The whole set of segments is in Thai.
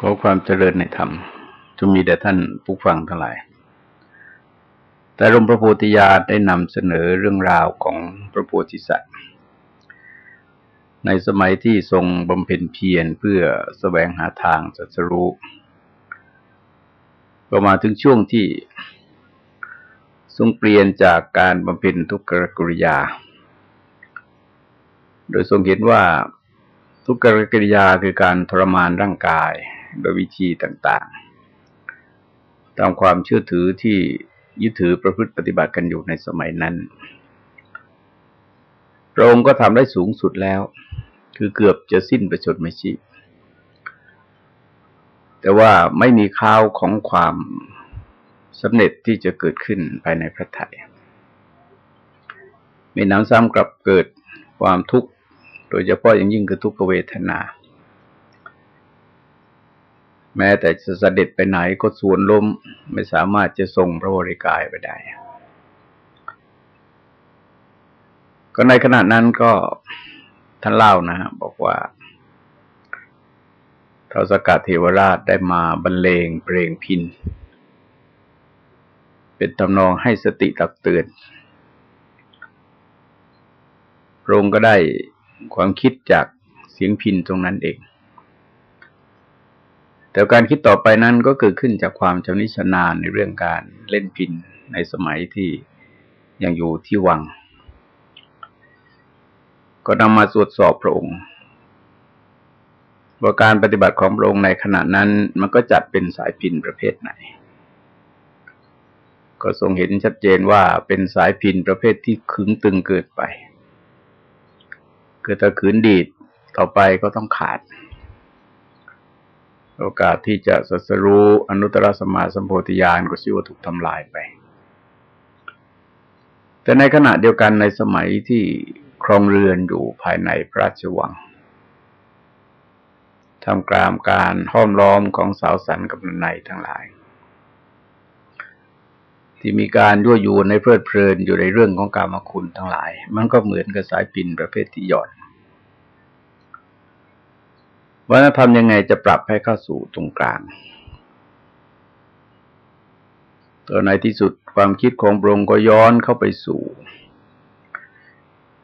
ขอความเจริญในธรรมจงมีแด่ท่านผู้ฟังทั้งหลาย แต่หลวงพระโพธิญาณได้นำเสนอเรื่องราวของพระโพธิสัตว์ ในสมัยที่ทรงบำเพ็ญเพียรเพื่อสแสวงหาทางสัจรู้ก็มาณถึงช่วงที่ทรงเปลี่ยนจากการบำเพ็ญทุกขกริยา โดยทรงเห็นว่าทุกขกริยาคือการทรมานร่างกาย โดยวิธีต่างๆ ตามความเชื่อถือที่ยึดถือประพฤติปฏิบัติกันอยู่ในสมัยนั้น พระองค์ก็ทำได้สูงสุดแล้ว คือเกือบจะสิ้นประชดไม่ชีพแต่ว่าไม่มีข้าวของความสำเร็จที่จะเกิดขึ้นภายในพระไทยมีน้ำซ้ำกลับเกิดความทุกข์ โดยเฉพาะอย่างยิ่งคือทุกขเวทนา แม้แต่จะเสด็จไปไหนก็ส่วนล้มไม่สามารถจะทรงพระบริกายไปได้ ก็ในขณะนั้นก็ท่านเล่านะฮะบอกว่าทศกัณฐ์เทวราชได้มาบรรเลงเพลงพิน เป็นตำนองให้สติตักเตือนพระองค์ก็ได้ความคิดจากเสียงพินตรงนั้นเอง แต่การคิดต่อไปนั้นก็เกิดขึ้นจากความชำนิชำนาญในเรื่องการเล่นพินในสมัยที่ยังอยู่ที่วัง ก็นำมาตรวจสอบพระองค์ว่าการปฏิบัติของพระองค์ในขณะนั้น มันก็จัดเป็นสายพินประเภทไหน ก็ทรงเห็นชัดเจนว่าเป็นสายพินประเภทที่ขึงตึงเกิดไปคือถ้าขืนดีดต่อไปก็ต้องขาด โอกาสที่จะสัสรู้อนุตตรสมาสัมโพธิญาณก็ชื่อว่าถูกทำลายไป แต่ในขณะเดียวกันในสมัยที่ครองเรือนอยู่ภายในพระราชวังทำกลางการห้อมล้อมของสาวสันกับนายทั้งหลาย ที่มีการยั่วยูในเพลิดเพลินอยู่ในเรื่องของกามคุณทั้งหลาย มันก็เหมือนกับสายปินประเภทที่หย่อน วัฒนธรรมยังไงจะปรับให้เข้าสู่ตรงกลางตัวในที่สุดความคิดของพระองค์ก็ย้อนเข้าไปสู่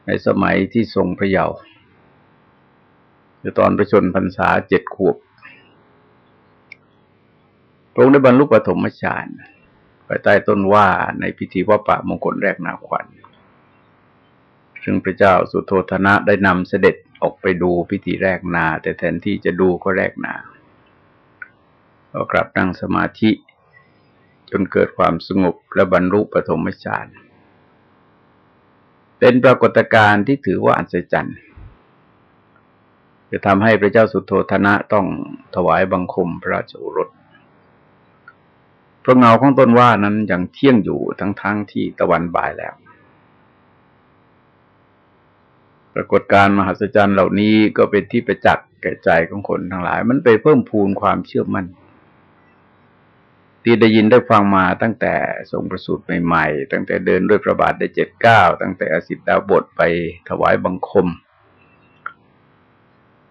ในสมัยที่ทรงพระเยาว์คือตอนประชนพรรษาเจ็ดขวบพระองค์ได้บรรลุปฐมฌานไปใต้ต้นว่าในพิธีว่าปะมงคลแรกนาขวัญ ซึ่งพระเจ้าสุโธธนะได้นำเสด็จ ออกไปดูพิธีแรกนา แต่แทนที่จะดูก็แรกนาก็กลับนั่งสมาธิ จนเกิดความสงบและบรรลุปฐมฌานเป็นปรากฏการณ์ที่ถือว่าอัศจรรย์จะทำให้พระเจ้าสุโธธนะต้องถวายบังคมพระราชโอรสพระเงาของต้นว่านั้นยังเที่ยงอยู่ทั้งๆทที่ตะวันบ่ายแล้ว ปรากฏการมหัศจรรย์เหล่านี้ก็เป็นที่ประจักษ์แก่ใจของคนทั้งหลาย มันไปเพิ่มพูนความเชื่อมั่นที่ได้ยินได้ฟังมาตั้งแต่ทรงประสูติใหม่ๆ ตั้งแต่เดินด้วยพระบาทได้เจ็ดเก้าตั้งแต่อสิตดาบทไปถวายบังคม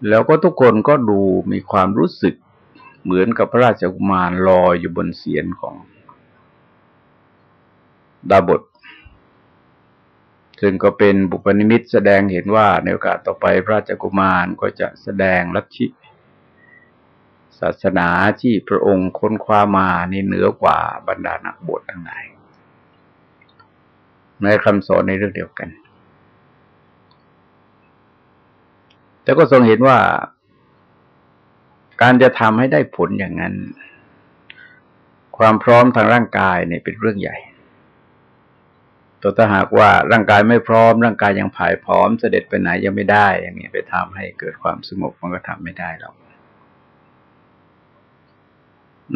แล้วก็ทุกคนก็ดูมีความรู้สึกเหมือนกับพระราชกุมารลอยอยู่บนเสียนของดาบท ซึ่งก็เป็นบุพนิมิตแสดงเห็นว่าในโอกาสต่อไปพระเจ้กุมารก็จะแสดงลัทธิศาสนาที่พระองค์ค้นคว้ามานี่เหนือกว่าบรรดานักบวชทั้งหลายในคำสอนในเรื่องเดียวกัน แต่ก็ทรงเห็นว่า การจะทำให้ได้ผลอย่างนั้น ความพร้อมทางร่างกายเนี่ยเป็นเรื่องใหญ่ แตัวถ้าหากว่าร่างกายไม่พร้อม ร่างกายยังผายพร้อม เสด็จไปไหนยังไม่ได้ อย่างนี้ไปทำให้เกิดความสงบมันก็ทำไม่ได้หรอก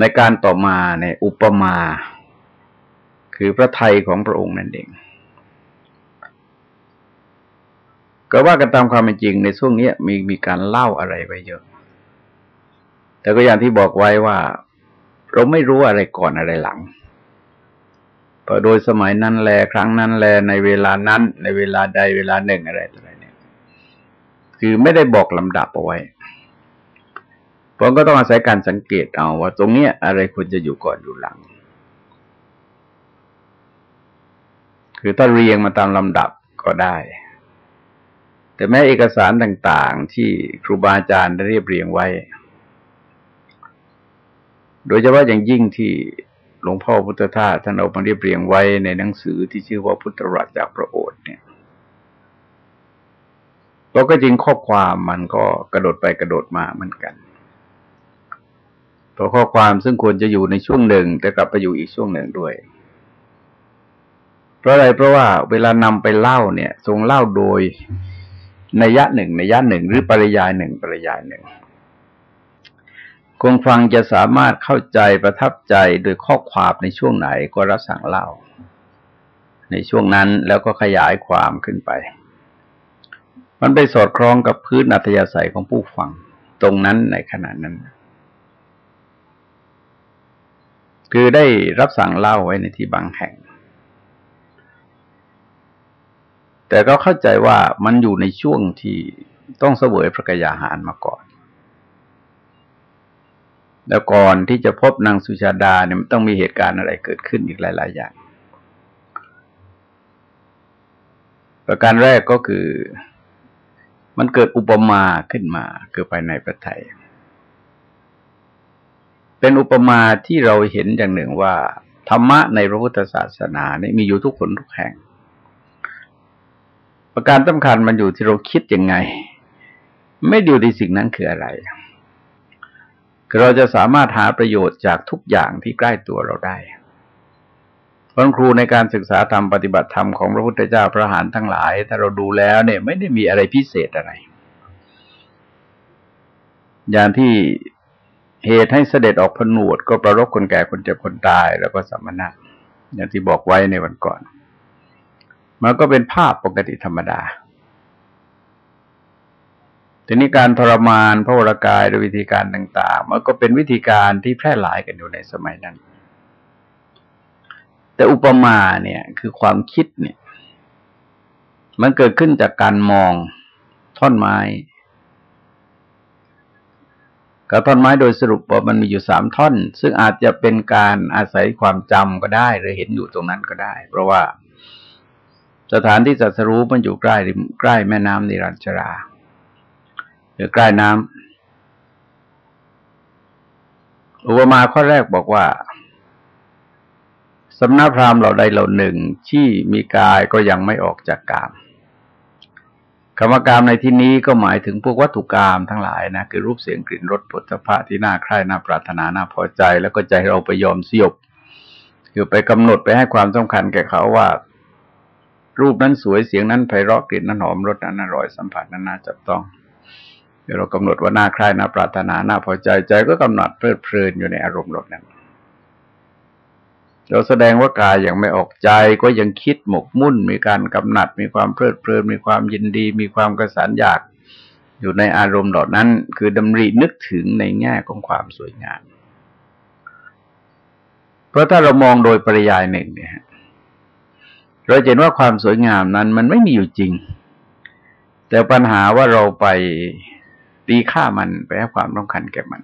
ในการต่อมาในอุปมา คือพระไทยของพระองค์นั่นเอง ก็ว่ากันตามความเป็นจริงในช่วงนี้มีมีการเล่าอะไรไปเยอะ แต่ก็อย่างที่บอกไว้ว่า เราไม่รู้อะไรก่อนอะไรหลัง พอโดยสมัยนั้นแล ครั้งนั้นแล ในเวลานั้น ในเวลาใดเวลาหนึ่งอะไรต่ออะไรเนี่ย คือไม่ได้บอกลำดับเอาไว้ผมก็ต้องอาศัยการสังเกตเอาว่า ตรงเนี้ยอะไรควรจะอยู่ก่อนอยู่หลัง คือถ้าเรียงมาตามลำดับก็ได้ แต่แม้เอกสารต่างๆ ที่ครูบาอาจารย์ได้เรียบเรียงไว้ โดยเฉพาะอย่างยิ่งที่ หลวงพ่อพุทธทาสท่านเอามาเรียบเรียงไว้ในหนังสือที่ชื่อว่าพุทธรัตจากพระโอษฐ์เนี่ยเราก็จริงข้อความมันก็กระโดดไปกระโดดมาเหมือนกัน ตัวข้อความซึ่งควรจะอยู่ในช่วงหนึ่งแต่กลับไปอยู่อีกช่วงหนึ่งด้วย เพราะอะไรเพราะว่าเวลานำไปเล่าเนี่ย ทรงเล่าโดยในยะหนึ่งในยะหนึ่งหรือปริยายหนึ่งปริยายหนึ่ง คนฟังจะสามารถเข้าใจประทับใจโดยข้อความในช่วงไหนก็รับสั่งเล่า ในช่วงนั้นแล้วก็ขยายความขึ้นไป มันไปสอดคล้องกับพื้นอัธยาศัยของผู้ฟังตรงนั้นในขณะนั้น คือได้รับสั่งเล่าไว้ในที่บางแห่ง แต่ก็เข้าใจว่ามันอยู่ในช่วงที่ต้องเสวยพระกยาหารมาก่อน แล้วก่อนที่จะพบนางสุชาดาเนี่ยมันต้องมีเหตุการณ์อะไรเกิดขึ้นอีกหลาย ๆ อย่าง ประการแรกก็คือ มันเกิดอุปมาขึ้นมาเกิดไปในประไทยเป็นอุปมาที่เราเห็นอย่างหนึ่งว่า ธรรมะในพระพุทธศาสนาเนี่ยมีอยู่ทุกคนทุกแห่ง ประการสำคัญมันอยู่ที่เราคิดยังไง ไม่อยู่ที่สิ่งนั้นคืออะไร คือเราจะสามารถหาประโยชน์จากทุกอย่างที่ใกล้ตัวเราได้คนครูในการศึกษาธรรมปฏิบัติธรรมของพระพุทธเจ้าพระหานทั้งหลาย ถ้าเราดูแล้วเนี่ยไม่ได้มีอะไรพิเศษอะไร อย่างที่เหตุให้เสด็จออกผนวด ก็ประรบคนแก่คนเจ็บคนตายแล้วก็สัมมณะอย่างที่บอกไว้ในวันก่อน มันก็เป็นภาพปกติธรรมดา ทีนี้การทรมานพระวรากายโดยวิธีการต่างๆ มันก็เป็นวิธีการที่แพร่หลายกันอยู่ในสมัยนั้น แต่อุปมาเนี่ยคือความคิดเนี่ย มันเกิดขึ้นจากการมองท่อนไม้กับท่อนไม้โดยสรุปว่ามันมีอยู่สามท่อน ซึ่งอาจจะเป็นการอาศัยความจำก็ได้ หรือเห็นอยู่ตรงนั้นก็ได้ เพราะว่าสถานที่จัดสรู้มันอยู่ใกล้ใกล้แม่น้ำนิรัญชรา หรือใกล้น้ำอุปมาข้อแรกบอกว่าสำนักพราหมณ์เราใดเหล่าหนึ่งที่มีกายก็ยังไม่ออกจากกามคำว่ากามในที่นี้ก็หมายถึงพวกวัตถุกรรมทั้งหลายนะคือรูปเสียงกลิ่นรสผลสภะที่น่าใคร่น่าปรารถนาน่าพอใจ แล้วก็ใจเราไปยอมสยบคือไปกำหนดไปให้ความสำคัญแก่เขาว่า รูปนั้นสวยเสียงนั้นไพเราะกลิ่นนั้นหอมรสนั้นอร่อยสัมผัสนั้นน่าจับต้อง เดี๋ยวเรากำหนดว่าน่าใคร่น่าปรารถนาน่าพอใจใจก็กำหนดเพลิดเพลินอยู่ในอารมณ์รสนั้นเราแสดงว่ากายยังไม่ออกใจก็ยังคิดหมกมุ่น มีการกำหนัด มีความเพลิดเพลิน มีความยินดี มีความกระสานอยากอยู่ในอารมณ์เหล่านั้น คือดำรินึกถึงในแง่ของความสวยงาม เพราะถ้าเรามองโดยปริยายหนึ่งเนี่ยเราเห็นว่าความสวยงามนั้นมันไม่มีอยู่จริง แต่ปัญหาว่าเราไป ตีค่ามันไปให้ความต้องคัญแก่มัน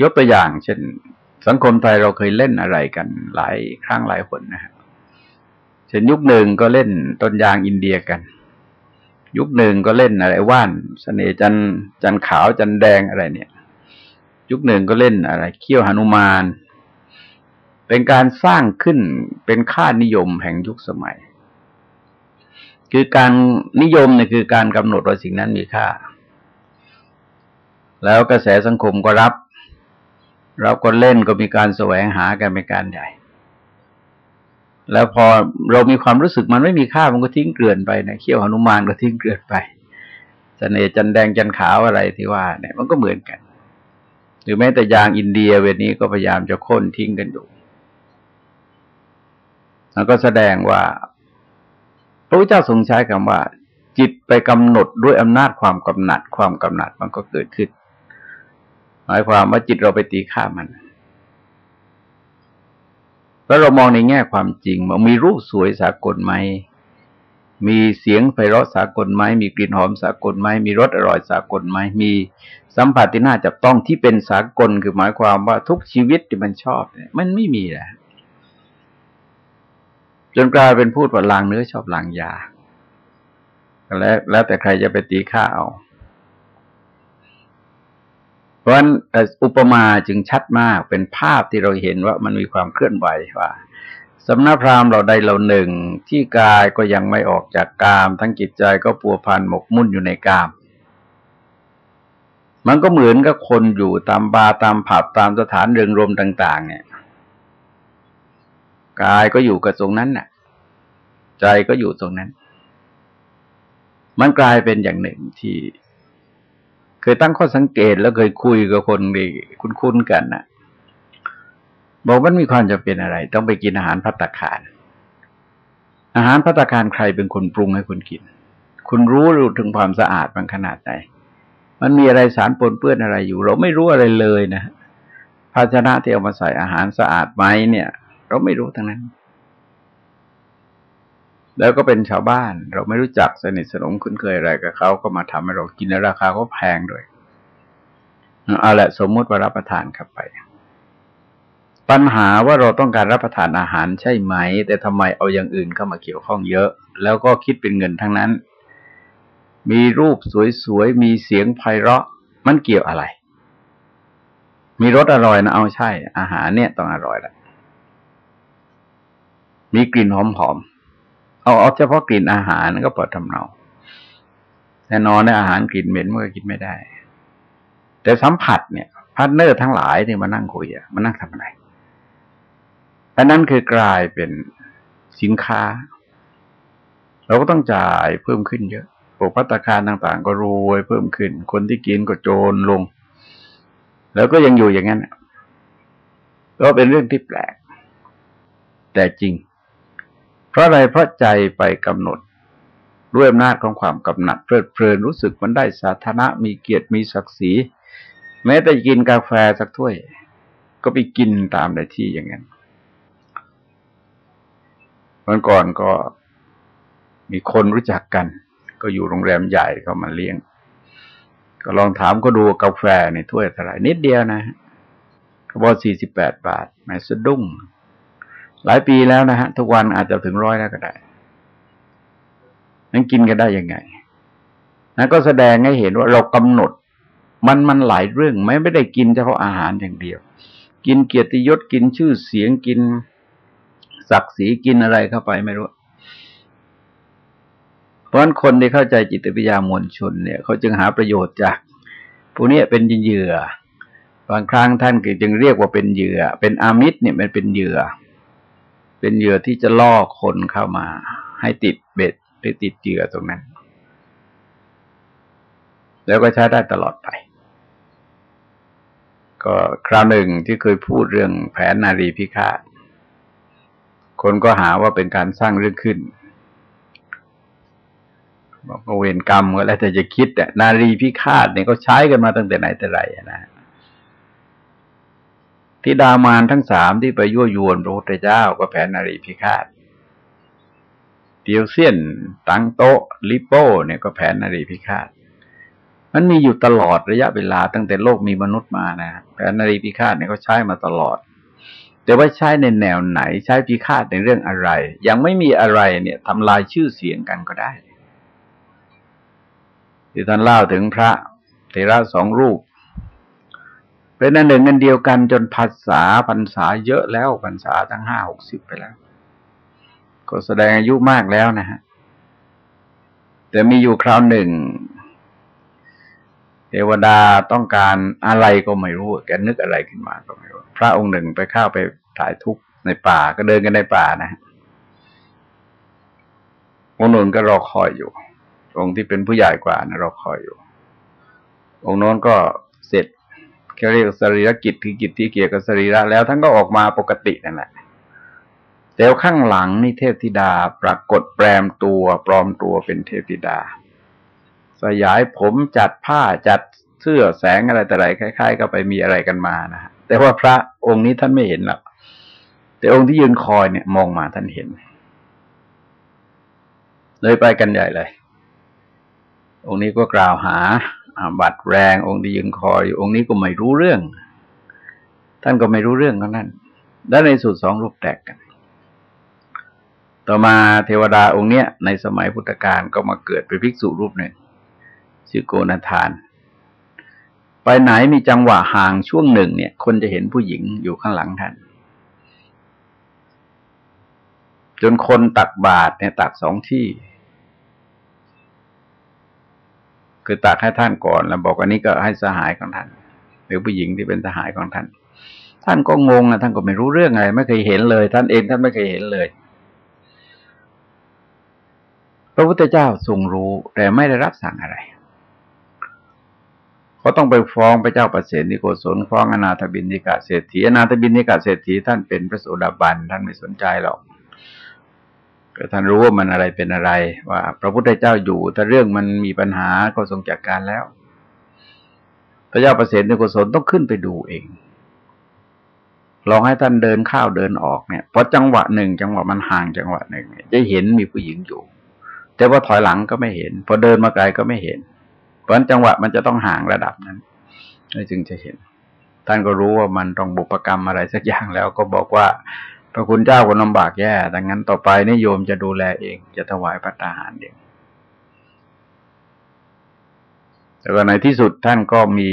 ยกตัวอย่าง เช่น สังคมไทยเราเคยเล่นอะไรกันหลายครั้งหลายคนนะฮะเช่นยุคหนึ่งก็เล่นต้นยางอินเดียกัน ยุคหนึ่งก็เล่นอะไรว่านสเสน่จันจันขาวจันแดงอะไรเนี่ย ยุคหนึ่งก็เล่นอะไร เขี้ยวหนุมาน เป็นการสร้างขึ้นเป็นค่านิยมแห่งยุคสมัย คือการนิยมเนี่ยคือการกำหนดว่าสิ่งนั้นมีค่า แล้วกระแสสังคมก็รับ เราก็เล่นก็มีการแสวงหากันเป็นการใหญ่ แล้วพอเรามีความรู้สึกมันไม่มีค่ามันก็ทิ้งเกลื่อนไปนะเขี้ยวหนุมานก็ทิ้งเกลื่อนไปสเสน่จันแดงจันขาวอะไรที่ว่าเนี่ยมันก็เหมือนกัน หรือแม้แต่ยางอินเดียเวนี้ก็พยายามจะค้นทิ้งกันอยู่แล้วก็แสดงว่า ระพุทธเจ้าทรงใช้คำว่า จิตไปกำหนดด้วยอำนาจความกำหนัด ความกำหนัดมันก็เกิดขึ้น หมายความว่าจิตเราไปตีค่ามันแล้วเรามองในแง่ความจริงมันมีรูปสวยสากลไหมมีเสียงไพเราะสากลไหมมีกลิ่นหอมสากลไหมมีรสอร่อยสากลไหมมีสัมผัสที่น่าจับต้องที่เป็นสากลคือหมายความว่าทุกชีวิตที่มันชอบเนี่ยมันไม่มีแหละ จนกลายเป็นพูดว่าลางเนื้อชอบลางยาแล้วแล้วแต่ใครจะไปตีค่าเอา เพราะฉะนั้นอุปมาจึงชัดมากเป็นภาพที่เราเห็นว่ามันมีความเคลื่อนไหวว่าสำนักพราหมณ์เราใดเราหนึ่ง ที่กายก็ยังไม่ออกจากกาม ทั้งจิตใจก็ปัวพันหมกมุ่นอยู่ในกาม มันก็เหมือนกับคนอยู่ตามบาร์ตามผับตามสถานเริงรมต่าง ๆ เนี่ย กายก็อยู่กับตรงนั้นน่ะ ใจก็อยู่ตรงนั้น มันกลายเป็นอย่างหนึ่งที่เคยตั้งข้อสังเกตแล้วเคยคุยกับคนดีคุ้นๆกันน่ะ บอกมันมีความจำเป็นอะไร ต้องไปกินอาหารพัตตาคาร อาหารพัตตาคารใครเป็นคนปรุงให้คุณกิน คุณรู้รู้ถึงความสะอาดมันขนาดไหน มันมีอะไรสารปนเปื้อนอะไรอยู่ เราไม่รู้อะไรเลยนะภาชนะที่เอามาใส่อาหารสะอาดไหมเนี่ย เราไม่รู้ทั้งนั้น แล้วก็เป็นชาวบ้าน เราไม่รู้จักสนิทสนมคุ้นเคยอะไรกับเขาก็มาทำให้เรากินราคาก็แพงด้วยเอาละสมมติว่ารับประทานเข้าไป ปัญหาว่าเราต้องการรับประทานอาหารใช่ไหม แต่ทำไมเอาอย่างอื่นเข้ามาเกี่ยวข้องเยอะ แล้วก็คิดเป็นเงินทั้งนั้น มีรูปสวยๆ มีเสียงไพเราะ มันเกี่ยวอะไร มีรสอร่อยนะเอาใช่ อาหารเนี่ยต้องอร่อยแหละ มีกลิ่นหอมๆ เอาเอาเฉพาะกลิ่นอาหารก็ปลอดทำเนาแต่นอนในอาหารกลิ่นเหม็นมันก็กินไม่ได้ แต่สัมผัสเนี่ย partner ทั้งหลายที่มานั่งคุยมานั่งทำอะไรอันนั้นคือกลายเป็นสินค้า เราก็ต้องจ่ายเพิ่มขึ้นเยอะพวกพัตคารต่าง ๆ ก็รวยเพิ่มขึ้น คนที่กินก็โจรลง แล้วก็ยังอยู่อย่างนั้นก็เป็นเรื่องที่แปลก แต่จริง เพราะอะไรเพราะใจไปกำหนดด้วยอำนาจของความกำหนัดเพลิดเพลินรู้สึกมันได้สาธารณะมีเกียรติมีศักดิ์ศรีแม้แต่กินกาแฟสักถ้วย ก็ไปกินตามในที่อย่างนั้นวันก่อนก็มีคนรู้จักกัน ก็อยู่โรงแรมใหญ่ก็มาเลี้ยง ก็ลองถามก็ดูกาแฟในถ้วยเท่าไหร่นิดเดียวนะเขาบอกสี่สิบแปดบาทไม่สะดุ้ง หลายปีแล้วนะฮะ ทุกวันอาจจะถึงร้อยแล้วก็ได้ นั้นกินกันได้ยังไงนั่นก็แสดงให้เห็นว่าเรากำหนด มันมันหลายเรื่องไม่ไม่ได้กินเฉพาะอาหารอย่างเดียว กินเกียรติยศกินชื่อเสียงกินศักดิ์ศรีกินอะไรเข้าไปไม่รู้ เพราะฉะนั้นคนที่เข้าใจจิตวิทยามวลชนเนี่ยเขาจึงหาประโยชน์จากผู้นี้เป็นเหยื่อบางครั้งท่านก็จึงเรียกว่าเป็นเหยื่อ เป็นอามิตรเนี่ยมันเป็นเหยื่อ เป็นเหยื่อที่จะล่อคนเข้ามา ให้ติดเบ็ดหรือติดเหยื่อตรงนั้น แล้วก็ใช้ได้ตลอดไป ก็คราวหนึ่งที่เคยพูดเรื่องแผนนารีพิฆาตคนก็หาว่าเป็นการสร้างเรื่องขึ้นบอกว่าเวรกรรมก็แล้วแต่จะคิดอ่นารีพิฆาตเนี่ยก็ใช้กันมาตั้งแต่ไหนแต่ไรนะ ที่ดามานทั้งสามที่ไปยั่วยวนพระพุทธเจ้าก็แผนนารีพิฆาตเตียวเซียนตังโตลิโป้เนี่ยก็แผนนารีพิฆาตมันมีอยู่ตลอดระยะเวลาตั้งแต่โลกมีมนุษย์มานะแผนนารีพิฆาตเนี่ยเขาใช้มาตลอด แต่ว่าใช้ในแนวไหนใช้พิฆาตในเรื่องอะไร ยังไม่มีอะไรเนี่ยทำลายชื่อเสียงกันก็ได้ที่ท่านเล่าถึงพระเทระสองรูป เป็นอันหนึ่งอันเดียวกันจนภาษาพรรษาเยอะแล้วพรรษาทั้งห้าหกสิบไปแล้ว ก็แสดงอายุมากแล้วนะฮะแต่มีอยู่คราวหนึ่ง เทวดาต้องการอะไรก็ไม่รู้แกนึกอะไรขึ้นมาก็ไม่รู้พระองค์หนึ่งไปเข้าไปถ่ายทุกข์ในป่าก็เดินกันในป่านะองค์นนก็รอคอยอยู่ องค์ที่เป็นผู้ใหญ่กว่านะรอคอยอยู่ องค์นนก็ เขาเรียกสรีรกิจคือกิจที่เกี่ยวกับสรีระแล้วท่านก็ออกมาปกตินั่นแหละแต่ข้างหลังนี่เทพธิดาปรากฏแปลมตัวปลอมตัวเป็นเทพธิดา สยายผมจัดผ้าจัดเสื้อแสงอะไรแต่ไรคล้าย ๆ ก็ไปมีอะไรกันมานะฮะแต่ว่าพระองค์นี้ท่านไม่เห็นหรอกแต่องค์ที่ยืนคอยเนี่ยมองมาท่านเห็น เลยไปกันใหญ่เลย องค์นี้ก็กล่าวหา บัตรแรง องค์ที่ยืนคอยองค์นี้ก็ไม่รู้เรื่อง ท่านก็ไม่รู้เรื่องของนั้นและในสุดสองรูปแตกกัน ต่อมาเทวดาองค์เนี้ย ในสมัยพุทธกาลก็มาเกิดเป็นภิกษุรูปหนึ่งชื่อโกนาทาน ไปไหนมีจังหวะห่างช่วงหนึ่งเนี่ย คนจะเห็นผู้หญิงอยู่ข้างหลังท่าน จนคนตักบาตรเนี่ยตักสองที่ คือตักให้ท่านก่อน แล้วบอกอันนี้ก็ให้สหายของท่าน หรือผู้หญิงที่เป็นสหายของท่าน ท่านก็งงนะท่านก็ไม่รู้เรื่องอะไรไม่เคยเห็นเลย ท่านเองท่านไม่เคยเห็นเลย พระพุทธเจ้าทรงรู้แต่ไม่ได้รับสั่งอะไรก็ต้องไปฟ้องพระเจ้าประเสนิโกศลฟ้องอนาถบินนิกาเศรษฐีอนาถบินนิกาเศรษฐีท่านเป็นพระโสดาบันท่านไม่สนใจหรอก ก็ท่านรู้ว่ามันอะไรเป็นอะไร ว่า พระพุทธเจ้าอยู่ ถ้าเรื่องมันมีปัญหาก็ทรงจัดกการแล้ว พระเจ้าประเสฐนิโกศลต้องขึ้นไปดูเองลองให้ท่านเดินเข้าเดินออกเนี่ยพราะจังหวะหนึ่งจังหวะมันห่างจังหวะหนึ่งจะเห็นมีผู้หญิงอยู่ แต่ว่าถอยหลังก็ไม่เห็น พอเดินมาไกลก็ไม่เห็น เพราะจังหวะมันจะต้องห่างระดับนั้นจึงจะเห็น ท่านก็รู้ว่ามันต้องบุปกรรมอะไรสักอย่างแล้วก็บอกว่า พระคุณเจ้าคนลำบากแย่ ดังนั้นต่อไปนิโยมจะดูแลเอง จะถวายพระตาหารเองแต่ว่าในที่สุดท่านก็มี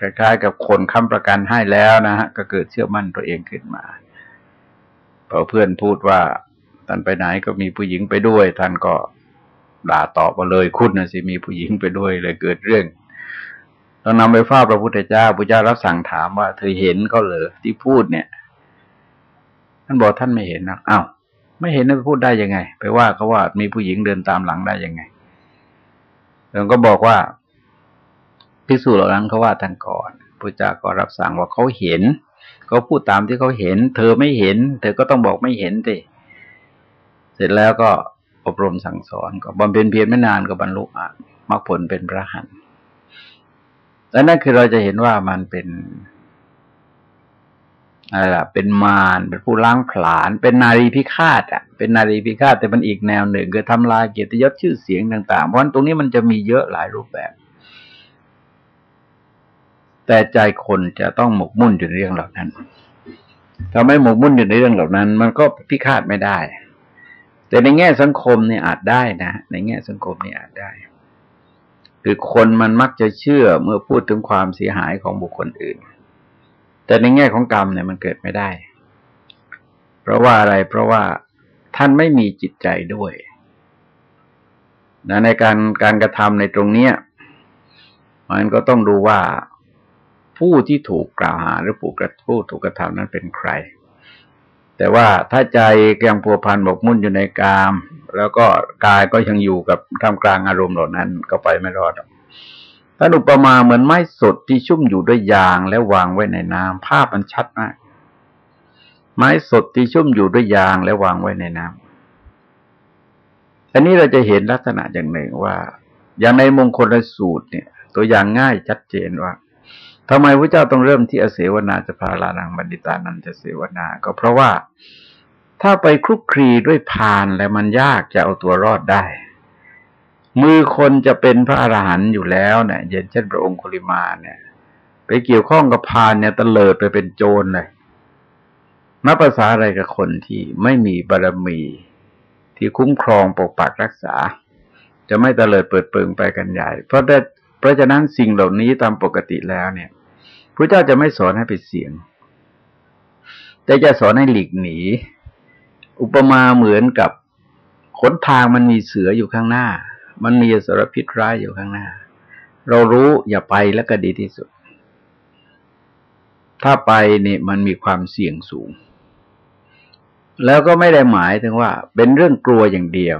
คล้ายๆ กับคนค้ำประกันให้แล้วนะฮะ ก็เกิดเชื่อมั่นตัวเองขึ้นมาพอเพื่อนพูดว่าท่านไปไหนก็มีผู้หญิงไปด้วย ท่านก็ด่าตอบมาเลยคุณนะสิมีผู้หญิงไปด้วยเลยเกิดเรื่องต้องนำไปฟ้าพระพุทธเจ้าพระเจ้ารับสั่งถามว่าเธอเห็นเขาเหรอที่พูดเนี่ยานบอกท่านไม่เห็นนะอ้าวไม่เห็นจะพูดได้ยังไง ไปว่าเขาว่ามีผู้หญิงเดินตามหลังได้ยังไงแล้วก็บอกว่าพิสูจน์เหล่านั้นเขาว่าท่านก่อนพระเจ้าก็รับสั่งว่าเขาเห็นเขาพูดตามที่เขาเห็น เธอไม่เห็น เธอก็ต้องบอกไม่เห็นสิเสร็จแล้วก็อบรมสั่งสอนก็บำเพ็ญเพียรไม่นานก็บรรลุมรรคผลเป็นพระหันและนั่นคือเราจะเห็นว่ามันเป็น อะไรล่ะ เป็นมารเป็นผู้ล้างผลาญเป็นนารีพิฆาตอะ เป็นนารีพิฆาตแต่มันอีกแนวหนึ่งคือทำลายเกียรติยศชื่อเสียงต่างๆ เพราะตรงนี้มันจะมีเยอะหลายรูปแบบ แต่ใจคนจะต้องหมกมุ่นอยู่ในเรื่องเหล่านั้นถ้าไม่หมกมุ่นอยู่ในเรื่องเหล่านั้น มันก็พิฆาตไม่ได้ แต่ในแง่สังคมเนี่ยอาจได้นะในแง่สังคมเนี่ยอาจได้ คือคนมันมักจะเชื่อเมื่อพูดถึงความเสียหายของบุคคลอื่น แต่ในแง่ของกรรมเนี่ยมันเกิดไม่ได้ เพราะว่าอะไร เพราะว่าท่านไม่มีจิตใจด้วยนะในการการกระทำในตรงเนี้ยมันก็ต้องดูว่าผู้ที่ถูกกล่าวหาหรือผู้กระผู้ถูกกระทำนั้นเป็นใคร แต่ว่าถ้าใจยังพัวพันบกมุ่นอยู่ในกาม แล้วก็กายก็ยังอยู่กับท่ามกลางอารมณ์เหล่านั้นก็ไปไม่รอด ถ้าอุปมาเหมือนไม้สดที่ชุ่มอยู่ด้วยยางแล้ววางไว้ในน้ำภาพมันชัดมาก ไม้สดที่ชุ่มอยู่ด้วยยางแล้ววางไว้ในน้ำอันนี้เราจะเห็นลักษณะอย่างหนึ่งว่า อย่างในมงคลสูตรเนี่ย ตัวอย่างง่ายชัดเจนว่าทำไมพระเจ้าต้องเริ่มที่อเสวนาจะพาลานังบัณฑิตานันจะเสวนา ก็เพราะว่าถ้าไปคลุกคลีด้วยพานแล้วมันยากจะเอาตัวรอดได้ มือคนจะเป็นพระอรหันต์อยู่แล้วเนี่ยเย็นเช่นพระองคุลิมาเนี่ย ไปเกี่ยวข้องกับพานเนี่ยตะเลิดไปเป็นโจรเลยนับภาษาอะไรกับคนที่ไม่มีบารมี ที่คุ้มครองปกปักรักษา จะไม่ตะเลิดเปิดเปิงไปกันใหญ่ เพราะเพราะฉะนั้นสิ่งเหล่านี้ตามปกติแล้วเนี่ยพระเจ้าจะไม่สอนให้ไปเสี่ยง แต่จะสอนให้หลีกหนี อุปมาเหมือนกับขนทางมันมีเสืออยู่ข้างหน้า มันมีสารพิษร้ายอยู่ข้างหน้า เรารู้อย่าไปแล้วก็ดีที่สุด ถ้าไปนี่มันมีความเสี่ยงสูง แล้วก็ไม่ได้หมายถึงว่า เป็นเรื่องกลัวอย่างเดียว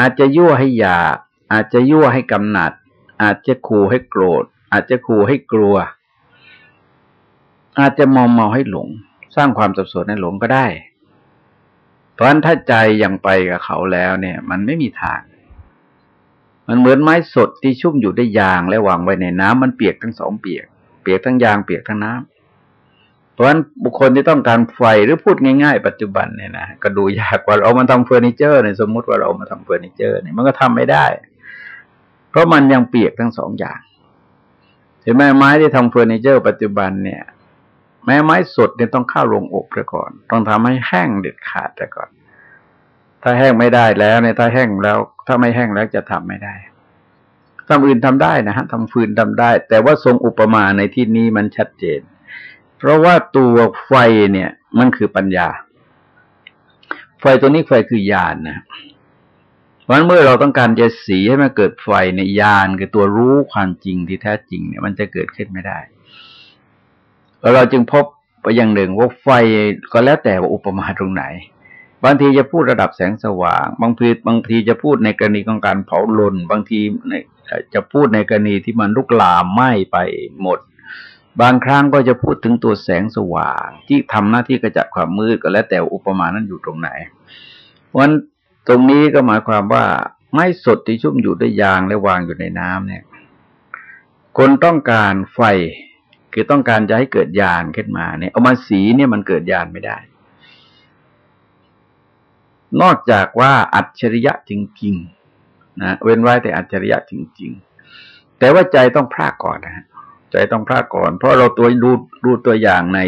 อาจจะยั่วให้อยากอาจจะยั่วให้กำหนัด อาจจะขู่ให้โกรธ อาจจะขู่ให้กลัว อาจจะมอมเมาให้หลง สร้างความสับสนให้หลงก็ได้เพราะฉะนั้นถ้าใจยังไปกับเขาแล้วเนี่ย มันไม่มีทาง มันเหมือนไม้สดที่ชุ่มอยู่ด้วยยางและวางไว้ในน้ำมันเปียกทั้งสองเปียก เปียกทั้งยางเปียกทั้งน้เพราะฉะนั้นบุคคลที่ต้องการไฟหรือพูดง่ายๆ ปัจจุบันเนี่ยนะก็ดูยากว่าเรามาทำเฟอร์นิเจอร์เนี่ยสมมติว่าเรามาทำเฟอร์นิเจอร์เนี่ยมันก็ทำไม่ได้ เพราะมันยังเปียกทั้งสองอย่างเห็นไหมไม้ที่ทำเฟอร์นิเจอร์ ปัจจุบันเนี่ยแม้ไม้สดเนี่ยต้องเข้าโรงอบซะก่อน ต้องทำให้แห้งเด็ดขาดซะก่อน ถ้าแห้งไม่ได้แล้วเนี่ยถ้าแห้งแล้ว ถ้าไม่แห้งแล้วจะทำไม่ได้ทำอื่นทำได้นะฮะทำฟืนทำได้ แต่ว่าทรงอุปมาในที่นี้มันชัดเจน เพราะว่าตัวไฟเนี่ย มันคือปัญญา ไฟตัวนี้ไฟคือญาณนนะเพราะฉะนั้นเมื่อเราต้องการจะสีให้มันเกิดไฟในญาณคือตัวรู้ความจริงที่แท้จริงเนี่ย มันจะเกิดขึ้นไม่ได้แล้วเราจึงพบไปอย่างหนึ่งว่าไฟก็แล้วแต่ว่าอุปมาตรงไหน บางทีจะพูดระดับแสงสว่าง บางทีบางทีจะพูดในกรณีของการเผาลน บางทีจะพูดในกรณีที่มันลุกลามไหม้ไปหมด บางครั้งก็จะพูดถึงตัวแสงสว่าง ที่ทำหน้าที่กระจัดความมืดก็แล้วแต่อุปมานั้นอยู่ตรงไหนวันตรงนี้ก็หมายความว่าไม้สดที่ชุ่มอยู่ด้วยยางและวางอยู่ในน้ำเนี่ย คนต้องการไฟคือต้องการจะให้เกิดยานขึ้นมาเนี่ย เอามาสีเนี่ยมันเกิดยานไม่ได้ นอกจากว่าอัจฉริยะจริงๆนะเว้นไว้แต่อัจฉริยะจริง ๆ แต่ว่าใจต้องพลาดก่อนนะใจต้องพลาดก่อน เพราะเราตัวดูดูตัวอย่างใน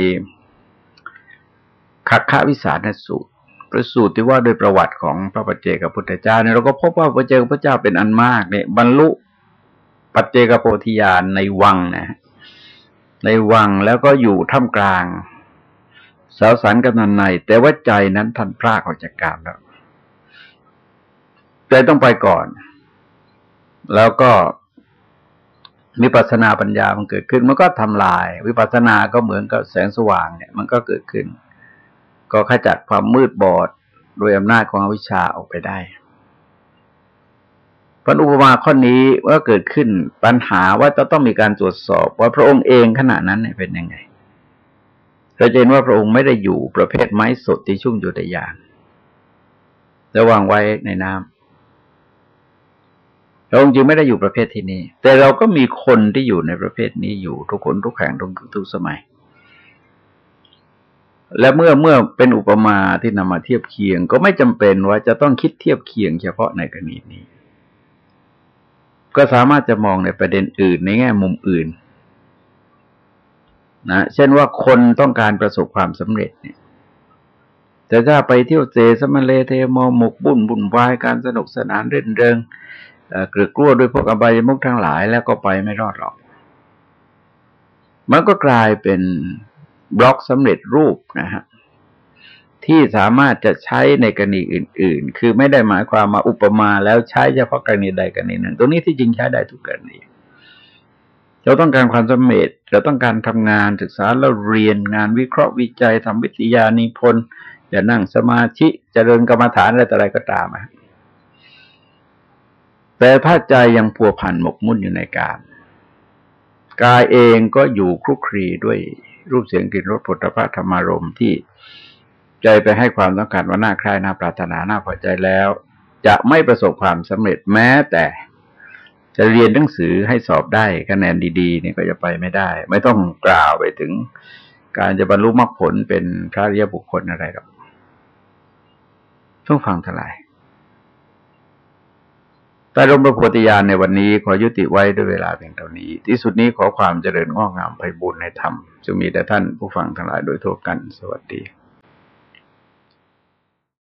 ขักขวิสานสูตรประสูตรที่ว่าโดยประวัติของพระปัจเจกพุทธเจ้าเนี่ยเราก็พบว่าพระเจกพระเจ้าเป็นอันมากเนี่ยบรรลุปัจเจกโพธิญาณในวังนะในวังแล้วก็อยู่ท่ามกลาง สาวสันกำนันใน แต่ว่าใจนั้นท่านพลาดออกจากกามแล้วใจต้องไปก่อน แล้วก็วิปัสนาปัญญามันเกิดขึ้น มันก็ทำลาย วิปัสนาก็เหมือนกับแสงสว่างเนี่ย มันก็เกิดขึ้น ก็ขจัดความมืดบอด โดยอำนาจของอวิชชาออกไปได้พันอุปมาข้อนี้ว่าเกิดขึ้นปัญหาว่าจะต้องมีการตรวจสอบ ว่าพระองค์เองขณะนั้นเป็นยังไง เราจะเห็นว่าพระองค์ไม่ได้อยู่ประเภทไม้สดที่ชุ่มอยู่ในยางแล้ววางไว้ในน้ำเราจริงไม่ได้อยู่ประเภทที่นี้ แต่เราก็มีคนที่อยู่ในประเภทนี้อยู่ทุกคนทุกแห่งทุกทุกสมัย และเมื่อเมื่อเป็นอุปมาที่นำมาเทียบเคียง ก็ไม่จำเป็นว่าจะต้องคิดเทียบเคียงเฉพาะในกรณีนี้ ก็สามารถจะมองในประเด็นอื่นในแง่มุมอื่น นะเช่นว่าคนต้องการประสบความสำเร็จเนี่ยแต่ถ้าไปเที่ยวเจสมเลเทมอหมกบุ่นบุ่นวายการสนุกสนานเร่นเริงเกลือกลัวด้วยพวกอบายมุกทั้งหลายแล้วก็ไปไม่รอดหรอก มันก็กลายเป็นบล็อกสำเร็จรูปนะฮะที่สามารถจะใช้ในกรณีอื่น ๆ คือไม่ได้หมายความมาอุปมาแล้วใช้เฉพาะกรณีใดกรณีหนึ่ง ตรงนี้ที่จริงใช้ได้ทุกกรณี เราต้องการความสำเร็จเราต้องการทำงานศึกษาแล้วเรียนงานวิเคราะห์วิจัยทำวิทยานิพนธ์จะนั่งสมาธิจเจริญกรรมฐานอะไรต่ออะไรก็ตามอะแต่ถ้าใจยังพัวพันหมกมุ่นอยู่ในกามกายเองก็อยู่คลุกคลีด้วยรูปเสียงกลิ่นรสผลิตภัณฑ์ธรรมารมที่ใจไปให้ความต้องการว่าน่าใคร่น่าปรารถนาน่าพอใจแล้ว จะไม่ประสบความสำเร็จแม้แต่ จะเรียนหนังสือให้สอบได้คะแนนดีๆนี่ก็จะไปไม่ได้ ไม่ต้องกล่าวไปถึง การจะบรรลุมรรคผลเป็นพระริยบุคคลอะไรหรอกต้องฟังทลายแต่รมประโพธิญาณในวันนี้ขอยุติไว้ด้วยเวลาเพียงเท่านี้ ที่สุดนี้ขอความเจริญงอกงามไปบุญในธรรมจะมีแต่ท่านผู้ฟังทั้งหลายโดยทั่วกัน สวัสดี